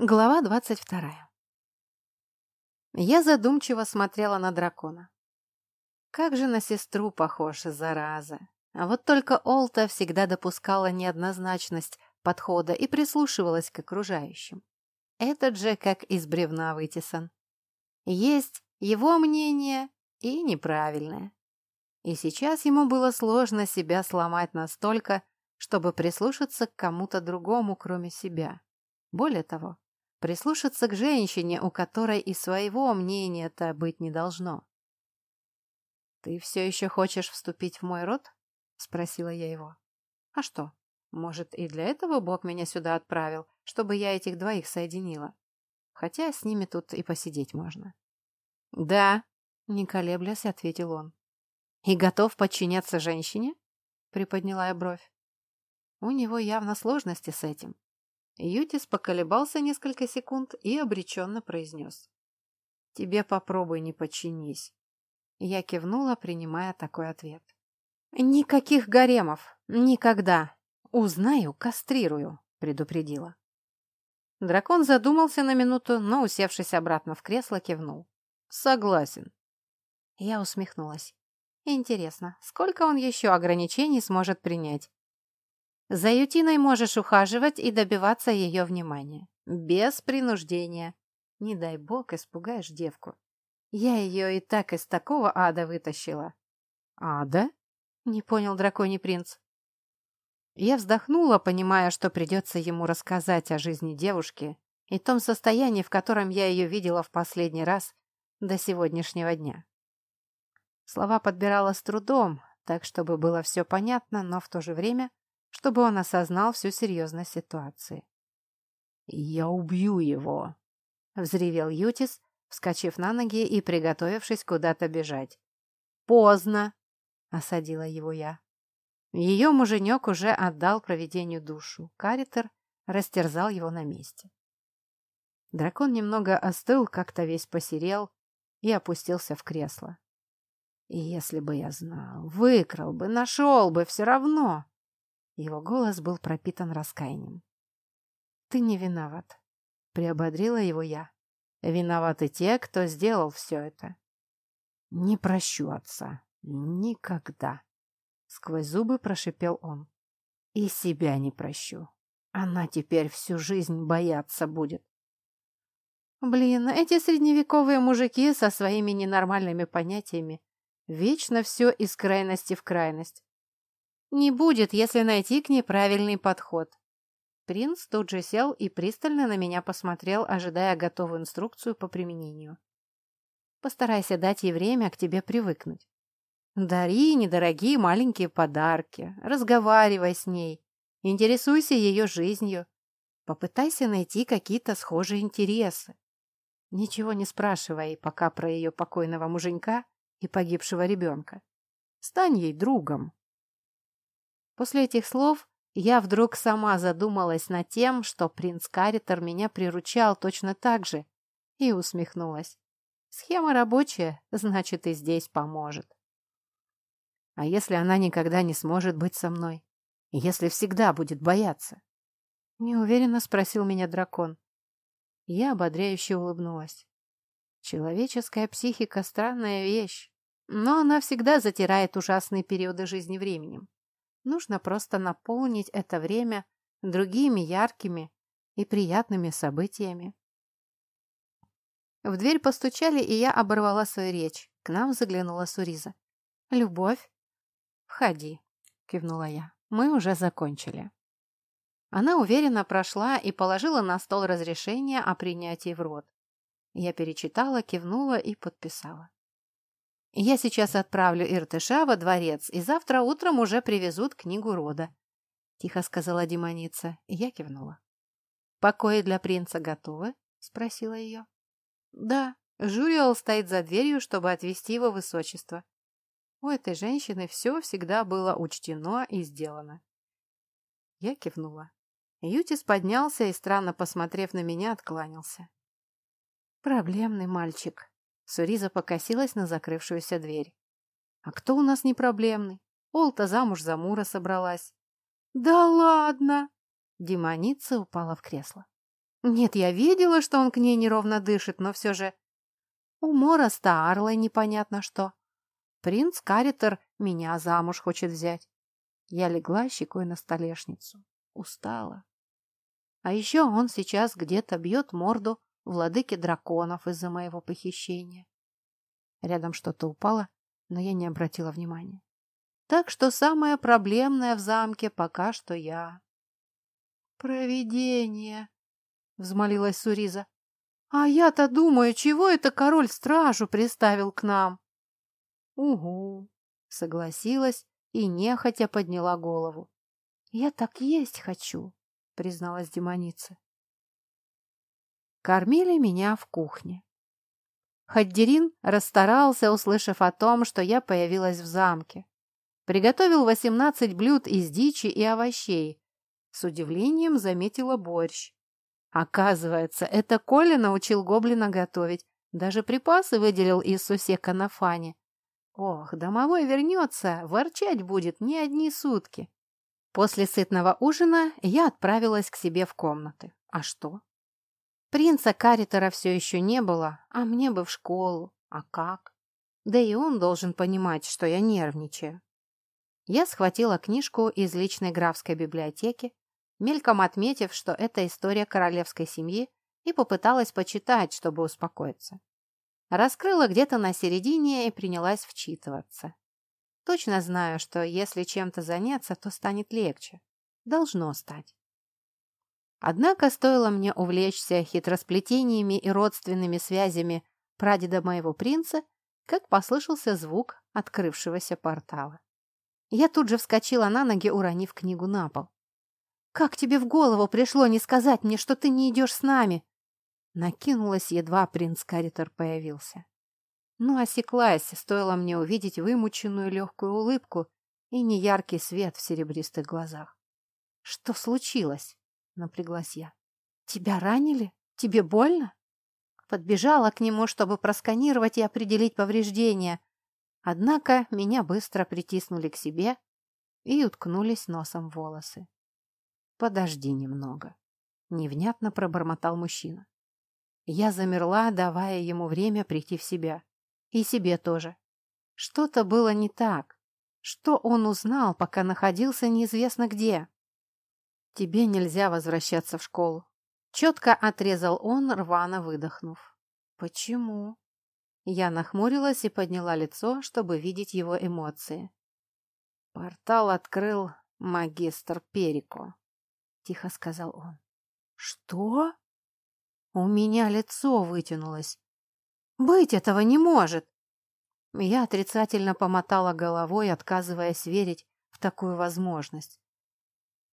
Глава двадцать вторая. Я задумчиво смотрела на дракона. Как же на сестру похож, зараза. А вот только Олта всегда допускала неоднозначность подхода и прислушивалась к окружающим. Этот же как из бревна вытесан. Есть его мнение и неправильное. И сейчас ему было сложно себя сломать настолько, чтобы прислушаться к кому-то другому, кроме себя. Более того, Прислушаться к женщине, у которой и своего мнения-то быть не должно. «Ты все еще хочешь вступить в мой род?» — спросила я его. «А что? Может, и для этого Бог меня сюда отправил, чтобы я этих двоих соединила? Хотя с ними тут и посидеть можно». «Да», — не колеблясь, ответил он. «И готов подчиняться женщине?» — приподняла я бровь. У него явно сложности с этим. Ютис поколебался несколько секунд и обреченно произнес. «Тебе попробуй не подчинись». Я кивнула, принимая такой ответ. «Никаких гаремов. Никогда. Узнаю, кастрирую», — предупредила. Дракон задумался на минуту, но, усевшись обратно в кресло, кивнул. «Согласен». Я усмехнулась. «Интересно, сколько он еще ограничений сможет принять? За Ютиной можешь ухаживать и добиваться ее внимания. Без принуждения. Не дай бог, испугаешь девку. Я ее и так из такого ада вытащила. Ада? Не понял драконий принц. Я вздохнула, понимая, что придется ему рассказать о жизни девушки и том состоянии, в котором я ее видела в последний раз до сегодняшнего дня. Слова подбирала с трудом, так, чтобы было все понятно, но в то же время чтобы он осознал всю серьезность ситуации. «Я убью его!» — взревел Ютис, вскочив на ноги и приготовившись куда-то бежать. «Поздно!» — осадила его я. Ее муженек уже отдал проведению душу. Каритер растерзал его на месте. Дракон немного остыл, как-то весь посерел и опустился в кресло. Если бы я знал, выкрал бы, нашел бы, все равно. Его голос был пропитан раскаянием. «Ты не виноват», — приободрила его я. «Виноваты те, кто сделал все это». «Не прощу отца. Никогда», — сквозь зубы прошипел он. «И себя не прощу. Она теперь всю жизнь бояться будет». Блин, эти средневековые мужики со своими ненормальными понятиями вечно все из крайности в крайность. Не будет, если найти к ней правильный подход. Принц тут же сел и пристально на меня посмотрел, ожидая готовую инструкцию по применению. Постарайся дать ей время к тебе привыкнуть. Дари недорогие маленькие подарки, разговаривай с ней, интересуйся ее жизнью, попытайся найти какие-то схожие интересы. Ничего не спрашивай пока про ее покойного муженька и погибшего ребенка. Стань ей другом. После этих слов я вдруг сама задумалась над тем, что принц Каритер меня приручал точно так же, и усмехнулась. Схема рабочая, значит, и здесь поможет. А если она никогда не сможет быть со мной? Если всегда будет бояться? Неуверенно спросил меня дракон. Я ободряюще улыбнулась. Человеческая психика — странная вещь, но она всегда затирает ужасные периоды жизни временем. Нужно просто наполнить это время другими яркими и приятными событиями. В дверь постучали, и я оборвала свою речь. К нам заглянула Суриза. «Любовь?» «Входи», — кивнула я. «Мы уже закончили». Она уверенно прошла и положила на стол разрешение о принятии в рот. Я перечитала, кивнула и подписала. Я сейчас отправлю Иртыша во дворец, и завтра утром уже привезут книгу рода. Тихо сказала демоница, я кивнула. «Покои для принца готовы?» — спросила ее. «Да, Журиол стоит за дверью, чтобы отвезти его высочество. У этой женщины все всегда было учтено и сделано». Я кивнула. Ютис поднялся и, странно посмотрев на меня, откланялся. «Проблемный мальчик», Суриза покосилась на закрывшуюся дверь. «А кто у нас не проблемный? Олта замуж за Мура собралась». «Да ладно!» Демоница упала в кресло. Нет, я видела, что он к ней неровно дышит, но все же... У Мора с Таарлой непонятно что. Принц Каритер меня замуж хочет взять. Я легла щекой на столешницу. Устала. А еще он сейчас где-то бьет морду владыке драконов из-за моего похищения. Рядом что-то упало, но я не обратила внимания. Так что самое проблемное в замке пока что я. «Провидение!» — взмолилась Суриза. «А я-то думаю, чего это король стражу приставил к нам?» «Угу», — согласилась и нехотя подняла голову. «Я так есть хочу», — призналась демоница. Кормили меня в кухне. Хаддерин расстарался, услышав о том, что я появилась в замке. Приготовил восемнадцать блюд из дичи и овощей. С удивлением заметила борщ. Оказывается, это Коля научил гоблина готовить. Даже припасы выделил из сусека на фане. Ох, домовой вернется, ворчать будет не одни сутки. После сытного ужина я отправилась к себе в комнаты. А что? Принца Каритера все еще не было, а мне бы в школу. А как? Да и он должен понимать, что я нервничаю. Я схватила книжку из личной графской библиотеки, мельком отметив, что это история королевской семьи, и попыталась почитать, чтобы успокоиться. Раскрыла где-то на середине и принялась вчитываться. Точно знаю, что если чем-то заняться, то станет легче. Должно стать. Однако стоило мне увлечься хитросплетениями и родственными связями прадеда моего принца, как послышался звук открывшегося портала. Я тут же вскочила на ноги, уронив книгу на пол. «Как тебе в голову пришло не сказать мне, что ты не идешь с нами?» Накинулась, едва принц Каритер появился. Ну, осеклась, стоило мне увидеть вымученную легкую улыбку и неяркий свет в серебристых глазах. «Что случилось?» — напряглась я. «Тебя ранили? Тебе больно?» Подбежала к нему, чтобы просканировать и определить повреждения. Однако меня быстро притиснули к себе и уткнулись носом в волосы. «Подожди немного», — невнятно пробормотал мужчина. Я замерла, давая ему время прийти в себя. И себе тоже. Что-то было не так. Что он узнал, пока находился неизвестно где? Тебе нельзя возвращаться в школу. Четко отрезал он, рвано выдохнув. Почему? Я нахмурилась и подняла лицо, чтобы видеть его эмоции. Портал открыл магистр Перико, тихо сказал он. Что? У меня лицо вытянулось. Быть этого не может. Я отрицательно помотала головой, отказываясь верить в такую возможность.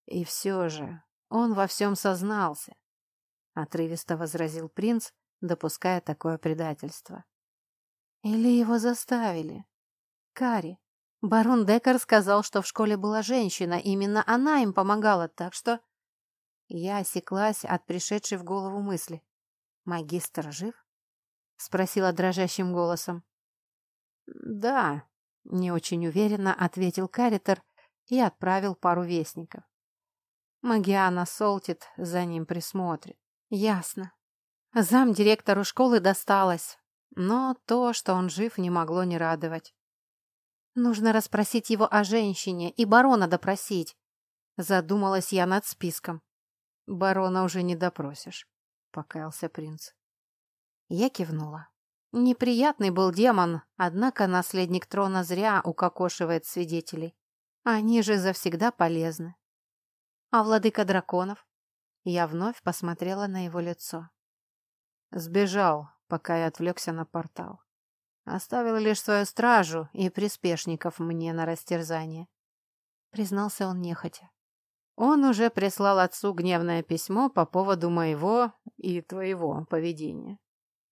И все же он во всем сознался, отрывисто возразил принц, допуская такое предательство. Или его заставили? Кари, барон Декар сказал, что в школе была женщина, именно она им помогала, так что... Я осеклась от пришедшей в голову мысли. «Магистр жив?» — спросила дрожащим голосом. «Да», — не очень уверенно ответил Каритер и отправил пару вестников. Магиана Солтит за ним присмотрит. Ясно. Зам директору школы досталось, но то, что он жив, не могло не радовать. Нужно расспросить его о женщине и барона допросить. Задумалась я над списком. Барона уже не допросишь, покаялся принц. Я кивнула. Неприятный был демон, однако наследник трона зря укокошивает свидетелей. Они же завсегда полезны. А владыка драконов? Я вновь посмотрела на его лицо. Сбежал, пока я отвлекся на портал. Оставил лишь свою стражу и приспешников мне на растерзание. Признался он нехотя. Он уже прислал отцу гневное письмо по поводу моего и твоего поведения.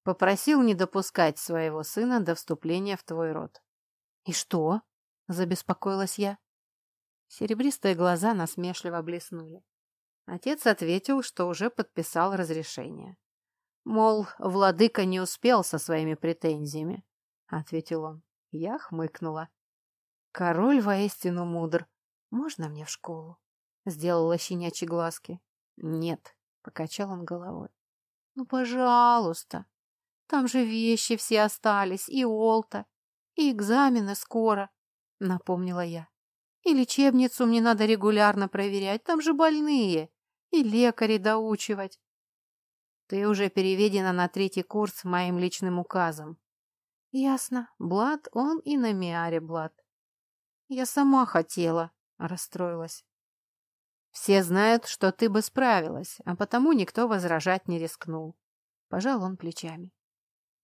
Попросил не допускать своего сына до вступления в твой род. «И что?» — забеспокоилась я. Серебристые глаза насмешливо блеснули. Отец ответил, что уже подписал разрешение. Мол, владыка не успел со своими претензиями, — ответил он. Я хмыкнула. Король воистину мудр. Можно мне в школу? Сделала щенячьи глазки. Нет, Покачал он головой. Ну, пожалуйста. Там же вещи все остались, и Олта, и экзамены скоро, напомнила я. И лечебницу мне надо регулярно проверять, там же больные, и лекари доучивать. Ты уже переведена на третий курс моим личным указом. Ясно. Блад он и на Миаре Блад. Я сама хотела, расстроилась. Все знают, что ты бы справилась, а потому никто возражать не рискнул. Пожал он плечами.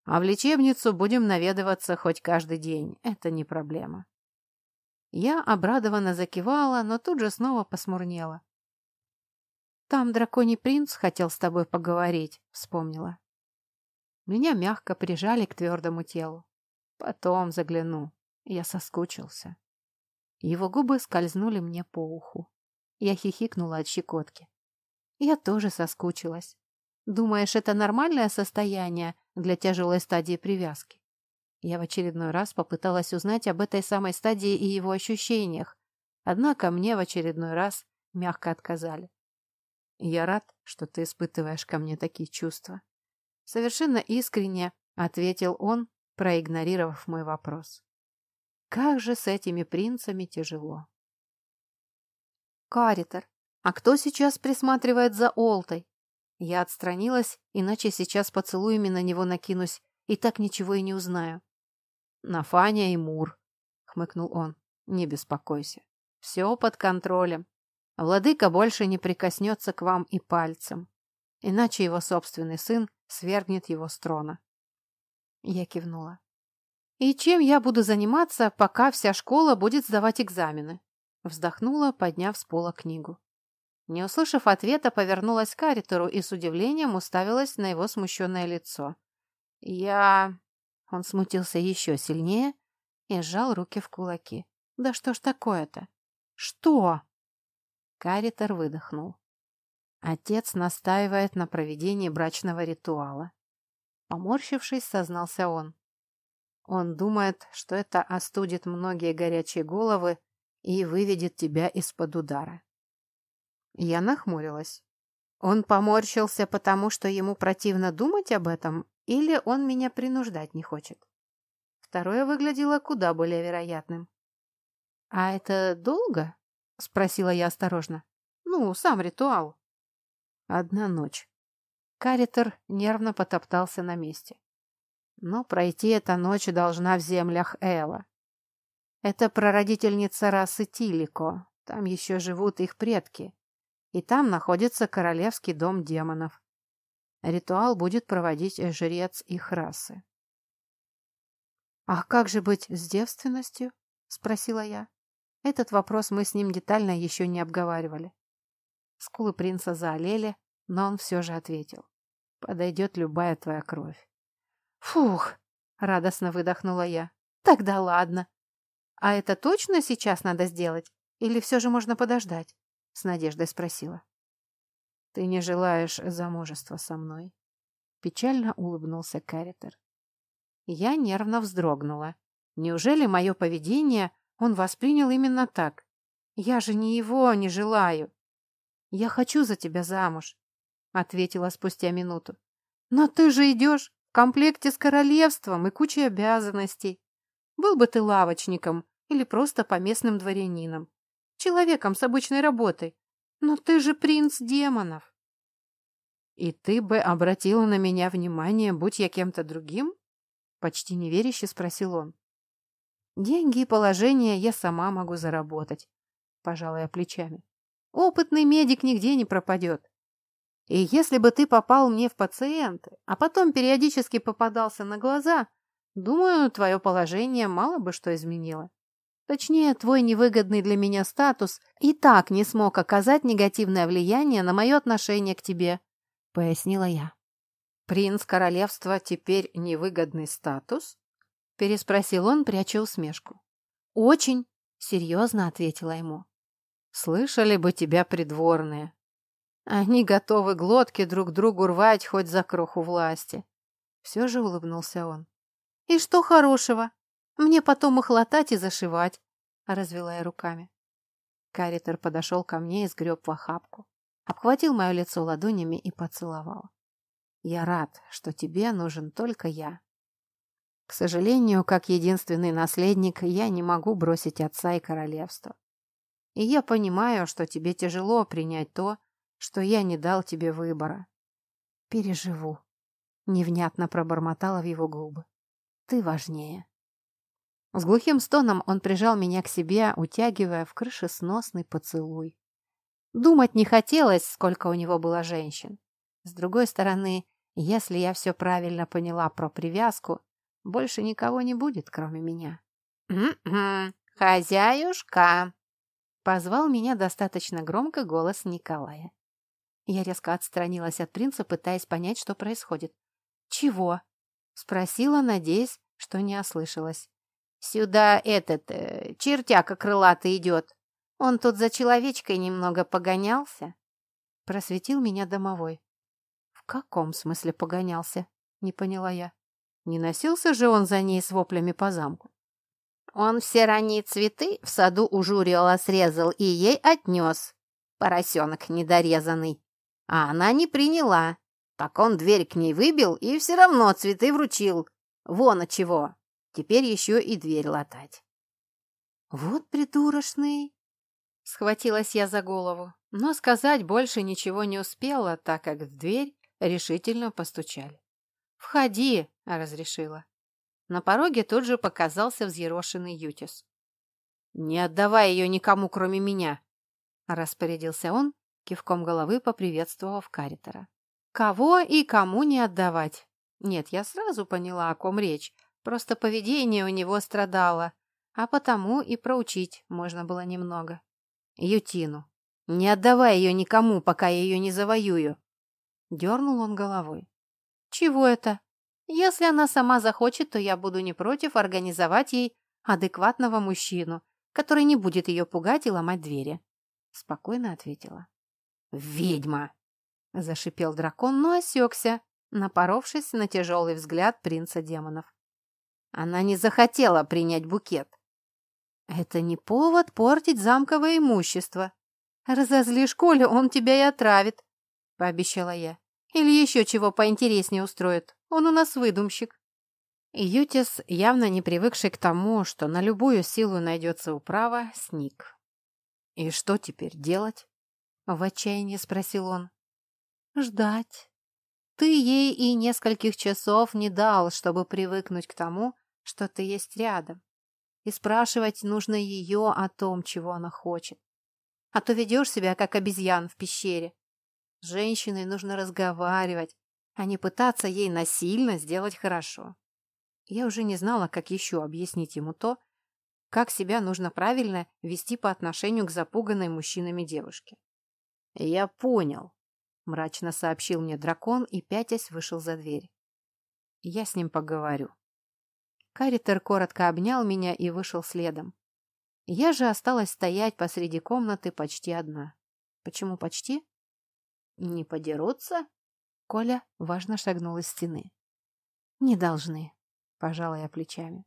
А в лечебницу будем наведываться хоть каждый день. Это не проблема. Я обрадованно закивала, но тут же снова посмурнела. «Там драконий принц хотел с тобой поговорить», — вспомнила. Меня мягко прижали к твердому телу. Потом загляну. Я соскучился. Его губы скользнули мне по уху. Я хихикнула от щекотки. Я тоже соскучилась. Думаешь, это нормальное состояние для тяжелой стадии привязки? Я в очередной раз попыталась узнать об этой самой стадии и его ощущениях, однако мне в очередной раз мягко отказали. Я рад, что ты испытываешь ко мне такие чувства. Совершенно искренне ответил он, проигнорировав мой вопрос. Как же с этими принцами тяжело. Каритер, а кто сейчас присматривает за Олтой? Я отстранилась, иначе сейчас поцелуями на него накинусь и так ничего и не узнаю. «Нафаня и Мур», — хмыкнул он, — «не беспокойся. Все под контролем. Владыка больше не прикоснется к вам и пальцем, иначе его собственный сын свергнет его с трона». Я кивнула. «И чем я буду заниматься, пока вся школа будет сдавать экзамены?» Вздохнула, подняв с пола книгу. Не услышав ответа, повернулась к Аритору и с удивлением уставилась на его смущенное лицо. «Я...» Он смутился еще сильнее и сжал руки в кулаки. «Да что ж такое-то? Что?» Каритер выдохнул. Отец настаивает на проведении брачного ритуала. Поморщившись, сознался он. Он думает, что это остудит многие горячие головы и выведет тебя из-под удара. Я нахмурилась. Он поморщился, потому что ему противно думать об этом, или он меня принуждать не хочет? Второе выглядело куда более вероятным. «А это долго?» — спросила я осторожно. «Ну, сам ритуал». «Одна ночь». Каритер нервно потоптался на месте. «Но пройти эта ночь должна в землях Эла. Это прародительница расы Тилико. Там еще живут их предки. И там находится королевский дом демонов. Ритуал будет проводить жрец их расы. «А как же быть с девственностью?» — спросила я. Этот вопрос мы с ним детально еще не обговаривали. Скулы принца заолели, но он все же ответил. «Подойдет любая твоя кровь». «Фух!» — радостно выдохнула я. «Тогда ладно. «А это точно сейчас надо сделать? Или все же можно подождать?» — с надеждой спросила. «Ты не желаешь замужества со мной?» Печально улыбнулся Кэрритер. Я нервно вздрогнула. Неужели мое поведение он воспринял именно так? Я же не его не желаю. «Я хочу за тебя замуж», — ответила спустя минуту. «Но ты же идешь в комплекте с королевством и кучей обязанностей. Был бы ты лавочником, или просто поместным дворянином. Человеком с обычной работой. Но ты же принц демонов. И ты бы обратила на меня внимание, будь я кем-то другим? Почти неверяще спросил он. Деньги и положение я сама могу заработать, пожалуй, плечами. Опытный медик нигде не пропадет. И если бы ты попал мне в пациенты, а потом периодически попадался на глаза, думаю, твое положение мало бы что изменило. Точнее, твой невыгодный для меня статус и так не смог оказать негативное влияние на мое отношение к тебе», — пояснила я. «Принц королевства теперь невыгодный статус?» — переспросил он, пряча усмешку. «Очень», — серьезно ответила ему. «Слышали бы тебя придворные. Они готовы глотки друг другу рвать хоть за кроху власти». Все же улыбнулся он. «И что хорошего? Мне потом их латать и зашивать, — развела я руками. Каритер подошел ко мне и сгреб в охапку. обхватил мое лицо ладонями и поцеловал. «Я рад, что тебе нужен только я. К сожалению, как единственный наследник, я не могу бросить отца и королевство. И я понимаю, что тебе тяжело принять то, что я не дал тебе выбора. Переживу. Невнятно пробормотала в его губы. Ты важнее. С глухим стоном он прижал меня к себе, утягивая в крышесносный поцелуй. Думать не хотелось, сколько у него было женщин. С другой стороны, если я все правильно поняла про привязку, больше никого не будет, кроме меня. «М-м, хозяюшка!» Позвал меня достаточно громко голос Николая. Я резко отстранилась от принца, пытаясь понять, что происходит. «Чего?» — спросила, надеясь, что не ослышалась. «Сюда этот, э, чертяка крылатый идет. Он тут за человечкой немного погонялся?» Просветил меня домовой. «В каком смысле погонялся?» — не поняла я. Не носился же он за ней с воплями по замку. Он все ранние цветы в саду у Журиола срезал и ей отнес. Поросенок недорезанный. А она не приняла. Так он дверь к ней выбил и все равно цветы вручил. Вон от чего. Теперь еще и дверь латать. Вот придурочный. Схватилась я за голову, но сказать больше ничего не успела, так как в дверь решительно постучали. «Входи!» — разрешила. На пороге тут же показался взъерошенный Ютис. «Не отдавай ее никому, кроме меня!» — распорядился он, кивком головы поприветствовав Каритера. «Кого и кому не отдавать?» Нет, я сразу поняла, о ком речь. Просто поведение у него страдало, а потому и проучить можно было немного. «Ютину, не отдавай ее никому, пока я ее не завоюю!» Дернул он головой. Чего это? Если она сама захочет, то я буду не против организовать ей адекватного мужчину, который не будет ее пугать и ломать двери. Спокойно ответила. «Ведьма!» — зашипел дракон, но осекся, напоровшись на тяжелый взгляд принца демонов. Она не захотела принять букет. «Это не повод портить замковое имущество. Разозлишь Колю, он тебя и отравит», — пообещала я. Или еще чего поинтереснее устроит. Он у нас выдумщик. Ютис, явно не привыкший к тому, что на любую силу найдется управа, сник. «И что теперь делать?» — в отчаянии спросил он. «Ждать. Ты ей и нескольких часов не дал, чтобы привыкнуть к тому, что ты есть рядом. И спрашивать нужно ее о том, чего она хочет. А то ведешь себя, как обезьян в пещере. С женщиной нужно разговаривать, а не пытаться ей насильно сделать хорошо. Я уже не знала, как еще объяснить ему то, как себя нужно правильно вести по отношению к запуганной мужчинами девушке. «Я понял», — мрачно сообщил мне дракон и, пятясь, вышел за дверь. «Я с ним поговорю». Каритер коротко обнял меня и вышел следом. Я же осталась стоять посреди комнаты почти одна. Почему почти? «Не подерутся?» Коля важно шагнул из стены. «Не должны», — пожала я плечами.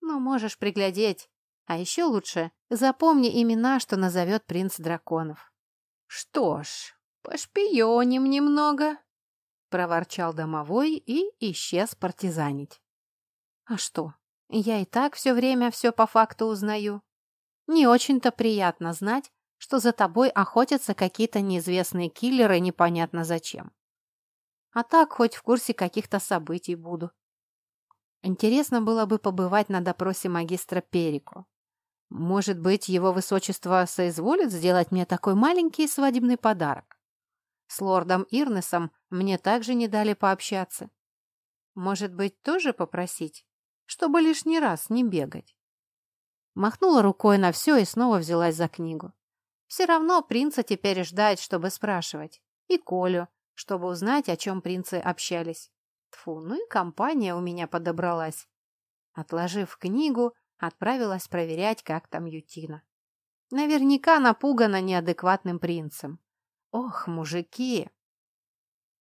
«Ну, можешь приглядеть. А еще лучше запомни имена, что назовет принц драконов». «Что ж, пошпионим немного», — проворчал домовой и исчез партизанить. «А что, я и так все время все по факту узнаю. Не очень-то приятно знать, что за тобой охотятся какие-то неизвестные киллеры непонятно зачем. А так хоть в курсе каких-то событий буду. Интересно было бы побывать на допросе магистра Перико. Может быть, его высочество соизволит сделать мне такой маленький свадебный подарок. С лордом Ирнесом мне также не дали пообщаться. Может быть, тоже попросить, чтобы лишний раз не бегать. Махнула рукой на все и снова взялась за книгу. Все равно принца теперь ждать, чтобы спрашивать. И Колю, чтобы узнать, о чем принцы общались. Тфу, ну и компания у меня подобралась. Отложив книгу, отправилась проверять, как там Ютина. Наверняка напугана неадекватным принцем. Ох, мужики!